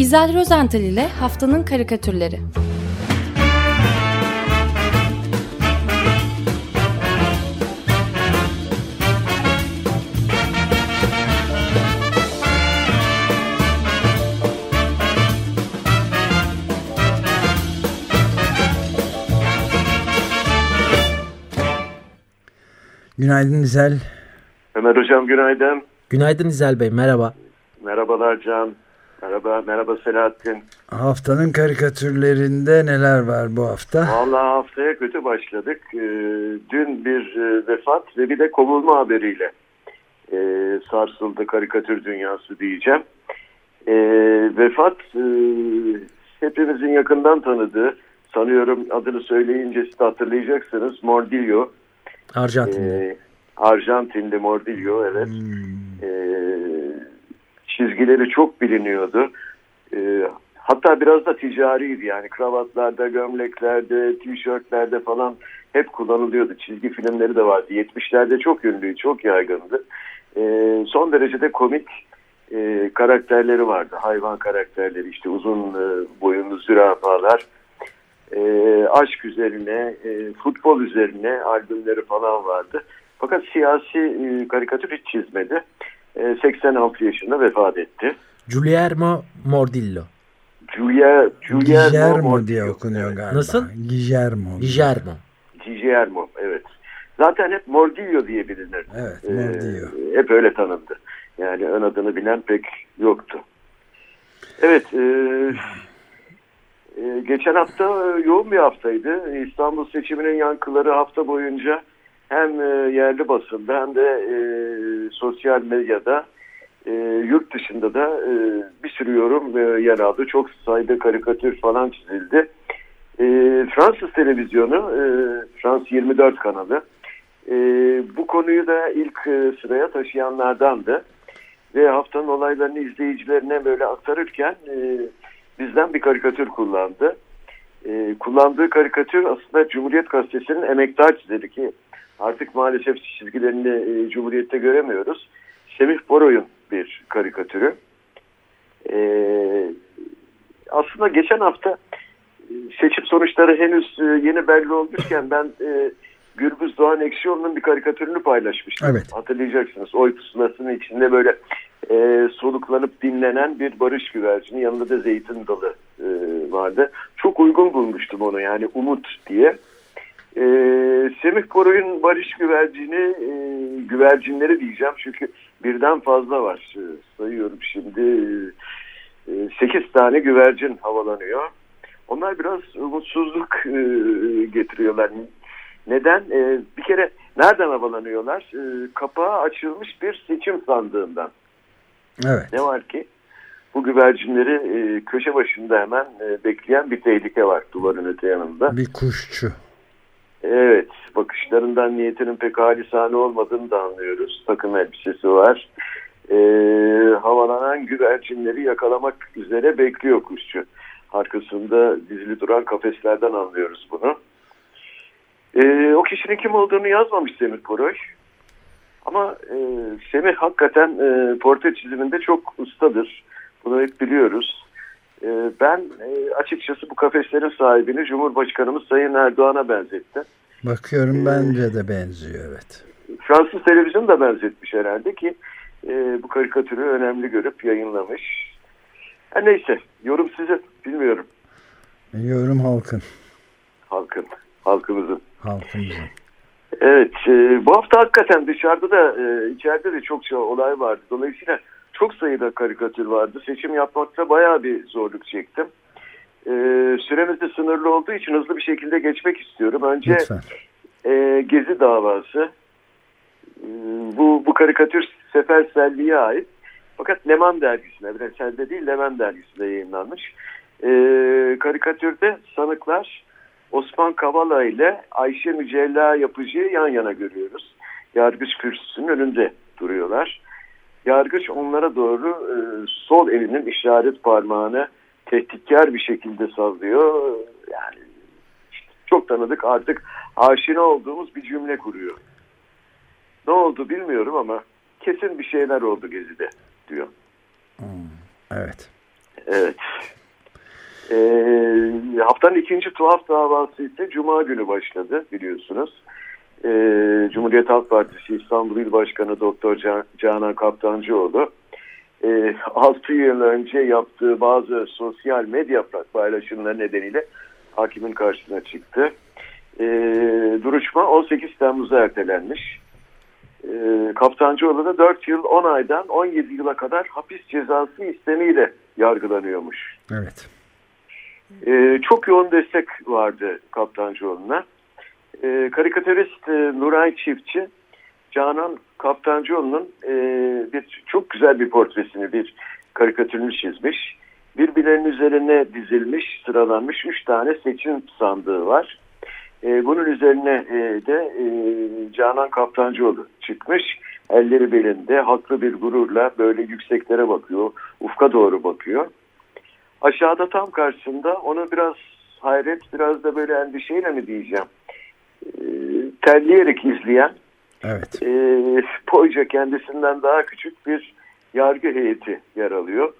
İzel Rozental ile Haftanın Karikatürleri Günaydın İzel. Ömer Hocam günaydın. Günaydın İzel Bey, merhaba. Merhabalar Can. Merhaba, merhaba Selahattin. Haftanın karikatürlerinde neler var bu hafta? Vallahi haftaya kötü başladık. Ee, dün bir e, vefat ve bir de kovulma haberiyle e, sarsıldı karikatür dünyası diyeceğim. E, vefat e, hepimizin yakından tanıdığı, sanıyorum adını söyleyince siz hatırlayacaksınız, Mordillo. Arjantinli. E, Arjantinli Mordillo, evet. Hmm. E, çizgileri çok biliniyordu. E, hatta biraz da ticariydi yani kravatlarda, gömleklerde, tişörtlerde falan hep kullanılıyordu. Çizgi filmleri de vardı. 70'lerde çok ünlü, çok yaygındı. E, son derece de komik e, karakterleri vardı. Hayvan karakterleri işte uzun e, boyunlu zürafalar. E, aşk üzerine, e, futbol üzerine albümleri falan vardı. Fakat siyasi e, karikatür hiç çizmedi. E, 86 yaşında vefat etti. Guillermo Mordillo. Giulia, Guillermo diye okunuyor galiba. Nasıl? Guillermo. Guillermo. Guillermo, evet. Zaten hep Mordillo diye bilinir. Evet, Ee, Mordillo. hep öyle tanındı. Yani ön adını bilen pek yoktu. Evet, e, e, geçen hafta e, yoğun bir haftaydı. İstanbul seçiminin yankıları hafta boyunca hem e, yerli basında hem de e, sosyal medyada e, yurt dışında da e, bir sürü yorum e, yer aldı. Çok sayıda karikatür falan çizildi. E, Fransız televizyonu, e, Frans 24 kanalı e, bu konuyu da ilk e, sıraya taşıyanlardandı. Ve haftanın olaylarını izleyicilerine böyle aktarırken e, bizden bir karikatür kullandı. E, kullandığı karikatür aslında Cumhuriyet Gazetesi'nin emektar çizeri ki artık maalesef çizgilerini e, Cumhuriyet'te göremiyoruz. Semih Boroy'un bir karikatürü. E, aslında geçen hafta e, seçim sonuçları henüz e, yeni belli olmuşken ben e, Gürbüz Doğan Ekşioğlu'nun bir karikatürünü paylaşmıştım. Evet. Hatırlayacaksınız. Oy pusulasının içinde böyle e, soluklanıp dinlenen bir barış güvercini yanında da zeytin dalı e, vardı. Çok uygun bulmuştum onu yani umut diye. E, Semih Koroy'un barış güvercini e, güvercinleri diyeceğim çünkü birden fazla var. E, sayıyorum şimdi e, 8 tane güvercin havalanıyor. Onlar biraz umutsuzluk e, getiriyorlar. Neden? E, bir kere nereden havalanıyorlar? E, kapağı açılmış bir seçim sandığından. Evet. Ne var ki? Bu güvercinleri e, köşe başında hemen e, bekleyen bir tehlike var duvarın öte yanında. Bir kuşçu. Evet, bakışlarından niyetinin pek halisane olmadığını da anlıyoruz. Takım elbisesi var. E, havalanan güvercinleri yakalamak üzere bekliyor kuşçu. Arkasında dizili duran kafeslerden anlıyoruz bunu. E, o kişinin kim olduğunu yazmamış Semih Koroy. Ama e, Semih hakikaten e, portre çiziminde çok ustadır. Bunu hep biliyoruz. E, ben e, açıkçası bu kafeslerin sahibini Cumhurbaşkanımız Sayın Erdoğan'a benzettim. Bakıyorum bence de benziyor evet. Fransız televizyonu da benzetmiş herhalde ki e, bu karikatürü önemli görüp yayınlamış. Ha, neyse yorum size bilmiyorum Yorum halkın. halkın halkımızın. Halkımızın. Evet e, bu hafta hakikaten dışarıda da e, içeride de çok şey, olay vardı. Dolayısıyla çok sayıda karikatür vardı. Seçim yapmakta bayağı bir zorluk çektim. E, süremiz de sınırlı olduğu için hızlı bir şekilde geçmek istiyorum. Önce Lütfen. e, Gezi davası. E, bu, bu karikatür Sefer Selvi'ye ait. Fakat Leman dergisinde, Evrenselde değil Leman dergisinde yayınlanmış. E, karikatürde sanıklar Osman Kavala ile Ayşe Mücella Yapıcı'yı yan yana görüyoruz. Yargıç kürsüsünün önünde duruyorlar. Yargıç onlara doğru e, sol elinin işaret parmağını tehditkar bir şekilde sallıyor. Yani işte çok tanıdık artık aşina olduğumuz bir cümle kuruyor. Ne oldu bilmiyorum ama kesin bir şeyler oldu Gezi'de diyor. Evet. Evet. Ee, haftanın ikinci tuhaf davası ise Cuma günü başladı biliyorsunuz. Ee, Cumhuriyet Halk Partisi İstanbul İl Başkanı Doktor Can, Canan Kaptancıoğlu e, 6 yıl önce yaptığı bazı sosyal medya paylaşımları nedeniyle hakimin karşısına çıktı. E, duruşma 18 Temmuz'a ertelenmiş. E, Kaptancıoğlu da 4 yıl 10 aydan 17 yıla kadar hapis cezası istemiyle yargılanıyormuş. Evet. E, çok yoğun destek vardı Kaptancıoğlu'na. E, karikatürist e, Nuray Çiftçi Canan Kaptancıoğlu'nun e, bir çok güzel bir portresini, bir karikatürünü çizmiş. Birbirlerinin üzerine dizilmiş, sıralanmış üç tane seçim sandığı var. E, bunun üzerine e, de e, Canan Kaptancıoğlu çıkmış. Elleri belinde, haklı bir gururla böyle yükseklere bakıyor, ufka doğru bakıyor. Aşağıda tam karşısında onu biraz hayret, biraz da böyle endişeyle mi diyeceğim, terleyerek izleyen Evet. e, boyca kendisinden daha küçük bir yargı heyeti yer alıyor.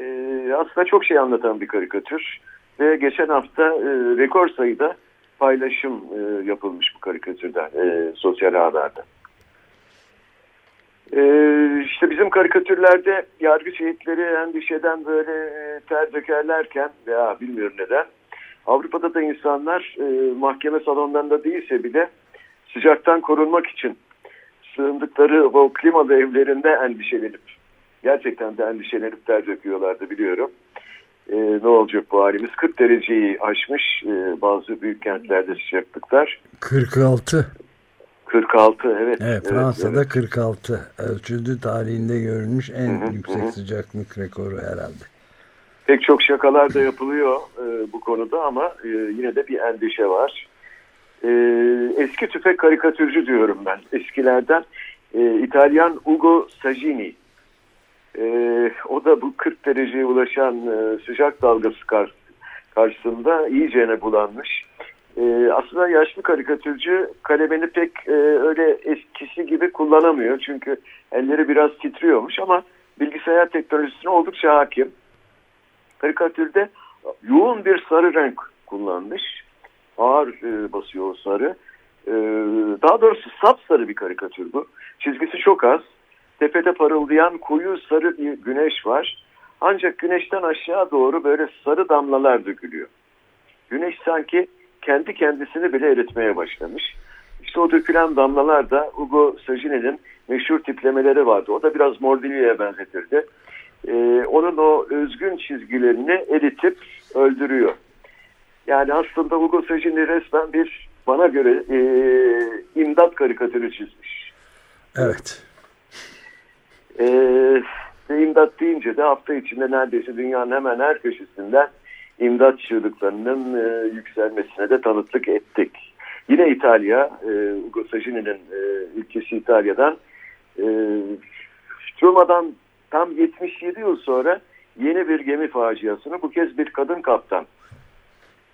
E, aslında çok şey anlatan bir karikatür ve geçen hafta e, rekor sayıda paylaşım e, yapılmış bu karikatürden e, sosyal ağlarda. E, işte bizim karikatürlerde yargı şehitleri endişeden böyle e, ter dökerlerken veya bilmiyorum neden Avrupa'da da insanlar e, mahkeme salonlarında değilse bile sıcaktan korunmak için sığındıkları o klimalı evlerinde endişelenip gerçekten de endişelenip ter döküyorlardı biliyorum. Ee, ne olacak bu halimiz? 40 dereceyi aşmış e, bazı büyük kentlerde sıcaklıklar. 46. 46 evet. Evet Fransa'da evet. 46 ölçüldü tarihinde görülmüş en hı hı, yüksek hı. sıcaklık rekoru herhalde. Pek çok şakalar da yapılıyor e, bu konuda ama e, yine de bir endişe var. E, eski tüfek karikatürcü diyorum ben. Eskilerden e, İtalyan Ugo Sagini. E, o da bu 40 dereceye ulaşan e, sıcak dalgası kar, karşısında iyicene bulanmış. E, aslında yaşlı karikatürcü kalemini pek e, öyle eskisi gibi kullanamıyor. Çünkü elleri biraz titriyormuş ama bilgisayar teknolojisine oldukça hakim. Karikatürde yoğun bir sarı renk kullanmış ağır e, basıyor o sarı. E, daha doğrusu sapsarı bir karikatür bu. Çizgisi çok az. Tepede parıldayan koyu sarı bir güneş var. Ancak güneşten aşağı doğru böyle sarı damlalar dökülüyor. Güneş sanki kendi kendisini bile eritmeye başlamış. İşte o dökülen damlalar da Ugo Sagini'nin meşhur tiplemeleri vardı. O da biraz Mordillo'ya benzetirdi. Ee, onun o özgün çizgilerini eritip öldürüyor. Yani aslında Hugo Sagini resmen bir bana göre e, imdat karikatürü çizmiş. Evet. E, imdat deyince de hafta içinde neredeyse dünyanın hemen her köşesinden imdat çığlıklarının e, yükselmesine de tanıklık ettik. Yine İtalya, e, Ugo Sagini'nin e, ülkesi İtalya'dan e, Roma'dan tam 77 yıl sonra yeni bir gemi faciasını bu kez bir kadın kaptan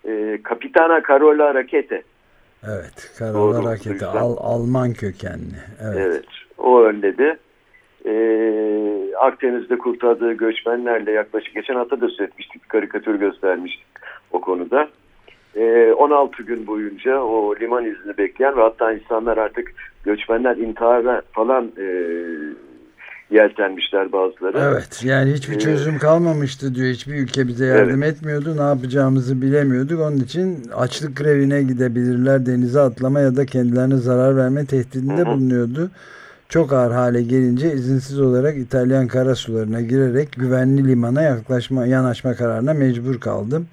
e, Kapitana Carola Rakete. Evet, Carola Rakete Al, Alman kökenli. Evet. evet, o önledi. E, Akdeniz'de kurtardığı göçmenlerle yaklaşık geçen hafta da söylemiştik, karikatür göstermiştik o konuda. E, 16 gün boyunca o liman izni bekleyen ve hatta insanlar artık göçmenler intihara falan e, yeltenmişler bazıları. Evet yani hiçbir çözüm kalmamıştı diyor. Hiçbir ülke bize yardım evet. etmiyordu. Ne yapacağımızı bilemiyorduk. Onun için açlık grevine gidebilirler. Denize atlama ya da kendilerine zarar verme tehdidinde Hı -hı. bulunuyordu. Çok ağır hale gelince izinsiz olarak İtalyan karasularına girerek güvenli limana yaklaşma, yanaşma kararına mecbur kaldım.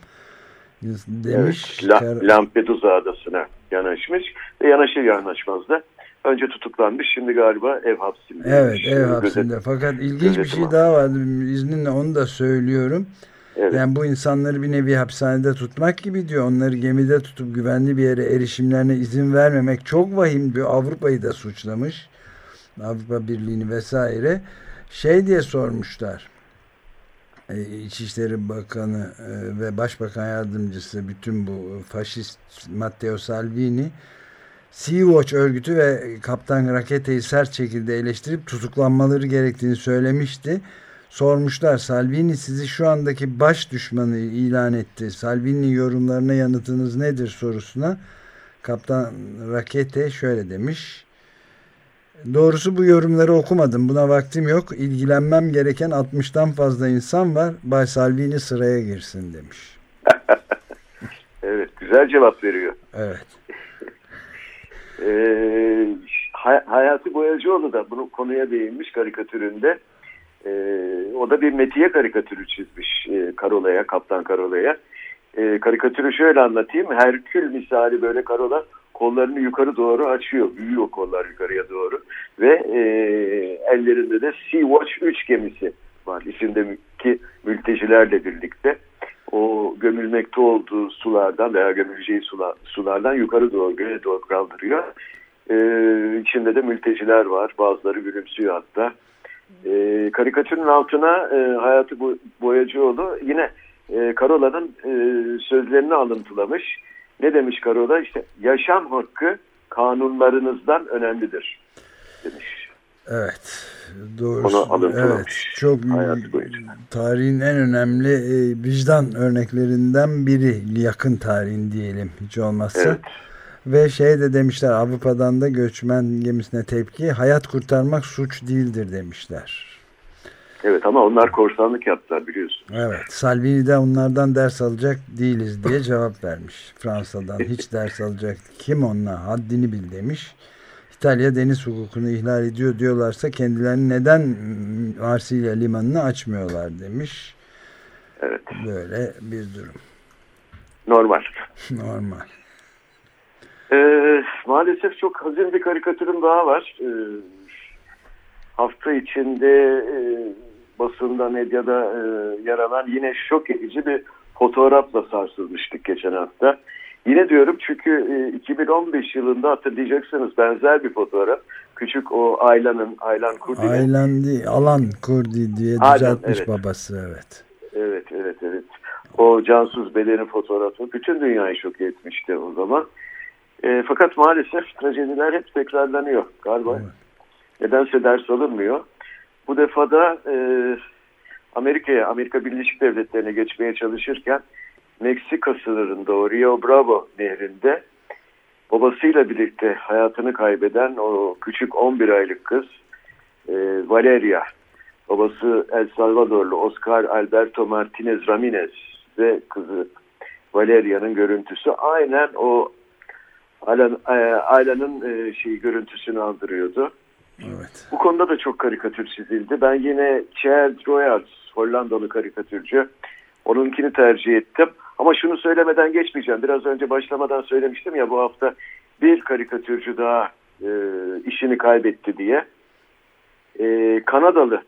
Demiş. Evet, La, Lampedusa adasına yanaşmış ve yanaşır yanaşmaz da Önce tutuklanmış şimdi galiba ev hapsinde. Evet ev hapsinde fakat ilginç bir şey daha vardı izninle onu da söylüyorum. Evet. Yani bu insanları bir nevi hapishanede tutmak gibi diyor. Onları gemide tutup güvenli bir yere erişimlerine izin vermemek çok vahim diyor. Avrupa'yı da suçlamış. Avrupa Birliği'ni vesaire. Şey diye sormuşlar. İçişleri Bakanı ve Başbakan Yardımcısı bütün bu faşist Matteo Salvini Sea-Watch örgütü ve Kaptan Rakete'yi sert şekilde eleştirip tutuklanmaları gerektiğini söylemişti. sormuşlar. Salvini sizi şu andaki baş düşmanı ilan etti. Salvini yorumlarına yanıtınız nedir sorusuna Kaptan Rakete şöyle demiş. Doğrusu bu yorumları okumadım. Buna vaktim yok. İlgilenmem gereken 60'tan fazla insan var. Bay Salvini sıraya girsin demiş. evet güzel cevap veriyor. Evet. Ee, Hayati Boyacıoğlu da bunu konuya değinmiş karikatüründe. Ee, o da bir Metiye karikatürü çizmiş e, Karola'ya, Kaptan Karola'ya. E, karikatürü şöyle anlatayım. Herkül misali böyle Karola kollarını yukarı doğru açıyor. Büyüyor kollar yukarıya doğru. Ve e, ellerinde de Sea-Watch 3 gemisi var. İçindeki mültecilerle birlikte. O gömülmekte olduğu sulardan veya gömüleceği sular, sulardan yukarı doğru göğe doğru kaldırıyor. Ee, içinde de mülteciler var. Bazıları gülümsüyor hatta. Ee, karikatürün altına e, Hayatı Boyacıoğlu yine e, Karola'nın e, sözlerini alıntılamış. Ne demiş Karola? İşte yaşam hakkı kanunlarınızdan önemlidir demiş. Evet. Doğrusu. Onu alıntılamış. Evet, çok tarihin en önemli e, vicdan örneklerinden biri. Yakın tarihin diyelim hiç olmazsa. Evet. Ve şey de demişler Avrupa'dan da göçmen gemisine tepki hayat kurtarmak suç değildir demişler. Evet ama onlar korsanlık yaptılar biliyorsun. Evet Salvini de onlardan ders alacak değiliz diye cevap vermiş. Fransa'dan hiç ders alacak kim onunla haddini bil demiş. İtalya deniz hukukunu ihlal ediyor diyorlarsa kendilerini neden Marsilya limanını açmıyorlar demiş. Evet. Böyle bir durum. Normal. Normal. Ee, maalesef çok hazin bir karikatürüm daha var. Ee, hafta içinde e, basında, medyada e, yer alan yine şok edici bir fotoğrafla sarsılmıştık geçen hafta. Yine diyorum çünkü e, 2015 yılında hatırlayacaksınız benzer bir fotoğraf. Küçük o Aylan'ın, Aylan Kurdi'nin. Aylan değil, Alan Kurdi diye düzeltmiş evet. babası evet. Evet, evet, evet. O cansuz bedeni fotoğrafı bütün dünyayı şok etmişti o zaman. E, fakat maalesef trajediler hep tekrarlanıyor galiba. Evet. Nedense ders alınmıyor. Bu defada e, Amerika'ya, Amerika Birleşik Devletleri'ne geçmeye çalışırken Meksika sınırında o Rio Bravo nehrinde babasıyla birlikte hayatını kaybeden o küçük 11 aylık kız e, Valeria, babası El Salvadorlu Oscar Alberto Martinez Ramirez ve kızı Valeria'nın görüntüsü aynen o Ayla'nın e, şey görüntüsünü andırıyordu. Evet. Bu konuda da çok karikatür çizildi. Ben yine Chad Royals, Hollandalı karikatürcü. Onunkini tercih ettim. Ama şunu söylemeden geçmeyeceğim. Biraz önce başlamadan söylemiştim ya bu hafta bir karikatürcü daha e, işini kaybetti diye. E, Kanadalı,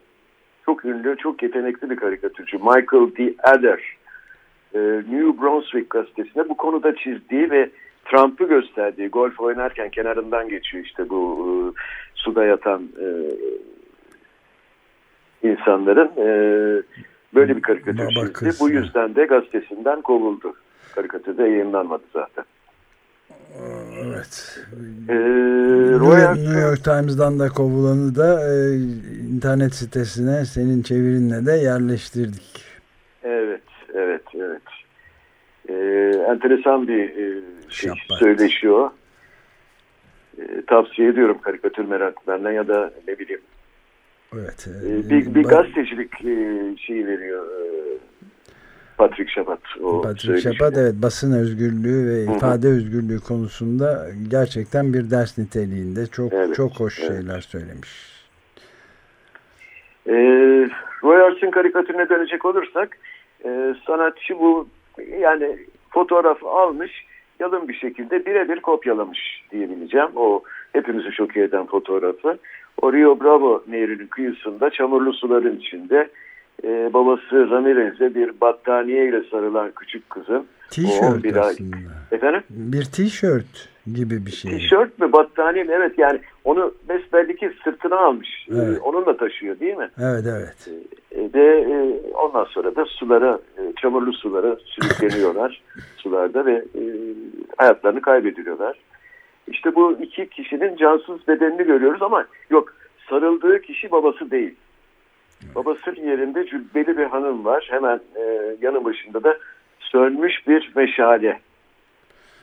çok ünlü, çok yetenekli bir karikatürcü Michael D. Adler. E, New Brunswick gazetesinde bu konuda çizdiği ve Trump'ı gösterdiği golf oynarken kenarından geçiyor işte bu e, suda yatan e, insanların e, böyle bir karikatür çizdi. Bu yüzden de gazetesinden kovuldu. Karikatürde yayınlanmadı zaten. Evet. Ee, Royal... New York Times'dan da kovulanı da e, internet sitesine senin çevirinle de yerleştirdik. Evet, evet, evet. Ee, enteresan bir e, şey söyleşiyor. E, tavsiye ediyorum karikatür meraklarına ya da ne bileyim. Evet. E, e bir, bir gazetecilik e, şeyi veriyor e, Patrick Şapat. O Patrick Şapat evet basın özgürlüğü ve Hı-hı. ifade özgürlüğü konusunda gerçekten bir ders niteliğinde çok evet, çok hoş evet. şeyler söylemiş. E, Roy Arts'ın karikatürüne dönecek olursak e, sanatçı bu yani fotoğraf almış yalın bir şekilde birebir kopyalamış diyebileceğim. O hepimizi şok eden fotoğrafı. O Rio Bravo nehrinin kıyısında çamurlu suların içinde e, babası Ramirez'e bir battaniye ile sarılan küçük kızın. T-shirt aslında. Efendim? Bir tişört gibi bir şey. Tişört mü battaniye mi? Evet yani onu besbelli ki sırtına almış. E, evet. Onunla taşıyor değil mi? Evet evet. Ve e, ondan sonra da sulara, e, çamurlu sulara sürükleniyorlar sularda ve e, hayatlarını kaybediyorlar. İşte bu iki kişinin cansız bedenini görüyoruz ama yok sarıldığı kişi babası değil. Babasının yerinde cübbeli bir hanım var. Hemen e, yanı başında da sönmüş bir meşale.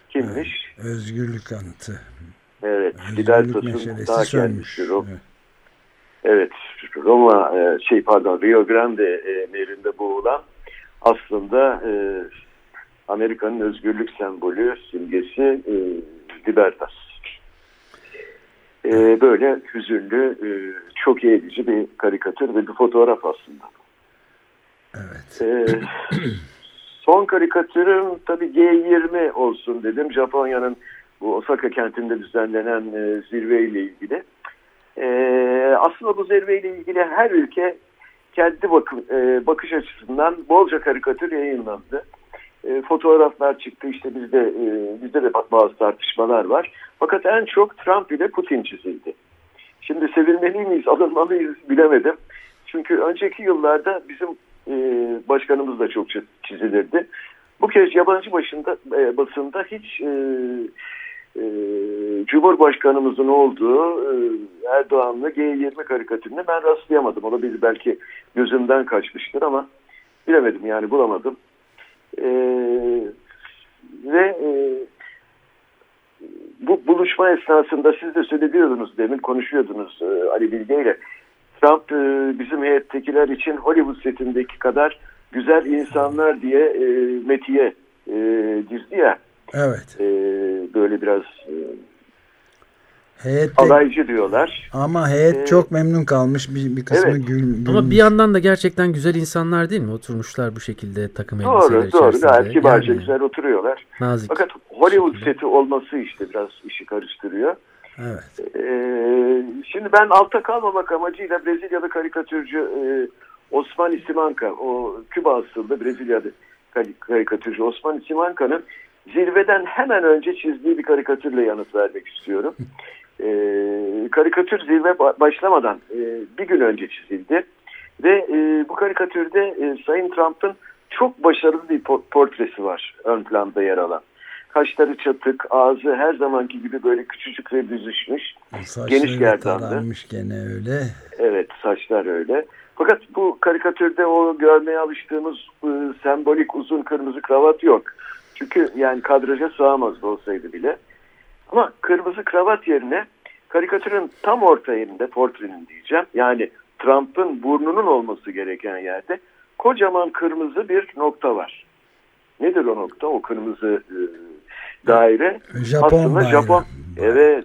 Kimmiş? Evet, özgürlük anıtı. Evet. Özgürlük meşalesi sönmüş. Rom. Evet. evet. Roma e, şey pardon Rio Grande e, nehrinde boğulan aslında e, Amerika'nın özgürlük sembolü, simgesi e, Libertas. E, böyle hüzünlü, e, çok iyi edici bir karikatür ve bir fotoğraf aslında. Evet. E, son karikatürüm tabii G20 olsun dedim. Japonya'nın bu Osaka kentinde düzenlenen e, zirveyle ilgili. E, aslında bu zirveyle ilgili her ülke kendi bakım, e, bakış açısından bolca karikatür yayınlandı. E, fotoğraflar çıktı işte bizde e, bizde de bazı tartışmalar var. Fakat en çok Trump ile Putin çizildi. Şimdi sevilmeli miyiz, alınmalıyız bilemedim. Çünkü önceki yıllarda bizim e, başkanımız da çok çizilirdi. Bu kez yabancı başında e, basında hiç e, e, Cumhurbaşkanımızın olduğu e, Erdoğan'la G20 karikatürüne ben rastlayamadım. Olabilir belki gözümden kaçmıştır ama bilemedim yani bulamadım. E, ve e, bu buluşma esnasında siz de söylüyordunuz demin konuşuyordunuz e, Ali Bilge ile. Trump e, bizim heyettekiler için Hollywood setindeki kadar güzel insanlar diye e, metiye e, dizdi ya. Evet. E, böyle biraz e, Heyette, alaycı diyorlar. Ama heyet ee, çok memnun kalmış. Bir, bir kısmı evet. gül, gülmüş. Ama bir yandan da gerçekten güzel insanlar değil mi? Oturmuşlar bu şekilde takım doğru, elbiseler doğru, içerisinde. Doğru gayet kibarca yani, güzel oturuyorlar. Nazik. Fakat Hollywood seti olması işte biraz işi karıştırıyor. Evet. Ee, şimdi ben altta kalmamak amacıyla Brezilyalı karikatürcü e, Osman Simanka, o Küba asıllı Brezilyalı karikatürcü Osman Simanka'nın zirveden hemen önce çizdiği bir karikatürle yanıt vermek istiyorum. e, karikatür zirve başlamadan e, bir gün önce çizildi. Ve e, bu karikatürde e, Sayın Trump'ın çok başarılı bir portresi var ön planda yer alan. Kaşları çatık, ağzı her zamanki gibi böyle küçücük ve büzüşmüş. Saçları geniş gerdanlı. gene öyle. Evet saçlar öyle. Fakat bu karikatürde o görmeye alıştığımız e, sembolik uzun kırmızı kravat yok. Çünkü yani kadraja sığamaz olsaydı bile. Ama kırmızı kravat yerine karikatürün tam orta yerinde portrenin diyeceğim. Yani Trump'ın burnunun olması gereken yerde kocaman kırmızı bir nokta var. Nedir o nokta? O kırmızı e, daire. Japon Aslında bayrağı. Japon, evet.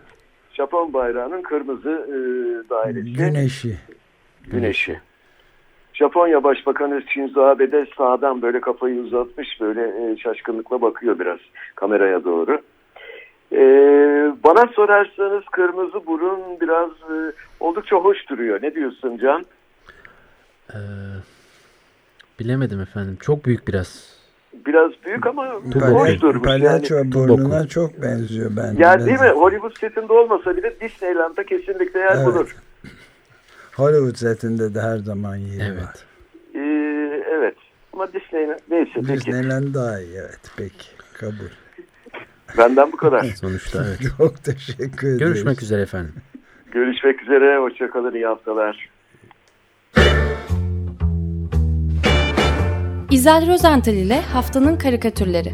Japon bayrağının kırmızı e, dairesi. Güneşi. Güneşi. Japonya Başbakanı Shinzo Abe de sağdan böyle kafayı uzatmış böyle e, şaşkınlıkla bakıyor biraz kameraya doğru. E, bana sorarsanız kırmızı burun biraz e, oldukça hoş duruyor. Ne diyorsun Can? Ee, bilemedim efendim. Çok büyük biraz. Biraz büyük ama hoş durmuş. Palyaço yani. burnuna çok benziyor bence. Yani değil mi? Hollywood setinde olmasa bile Disneyland'da kesinlikle yer evet. bulur. Hollywood setinde de her zaman yeri evet. var. Ee, evet. Ama Disneyland neyse Disneyland peki. daha iyi evet peki kabul. Benden bu kadar. Sonuçta evet. Çok teşekkür ederim. Görüşmek üzere efendim. Görüşmek üzere. Hoşçakalın. iyi haftalar. İzel Rozental ile Haftanın Karikatürleri.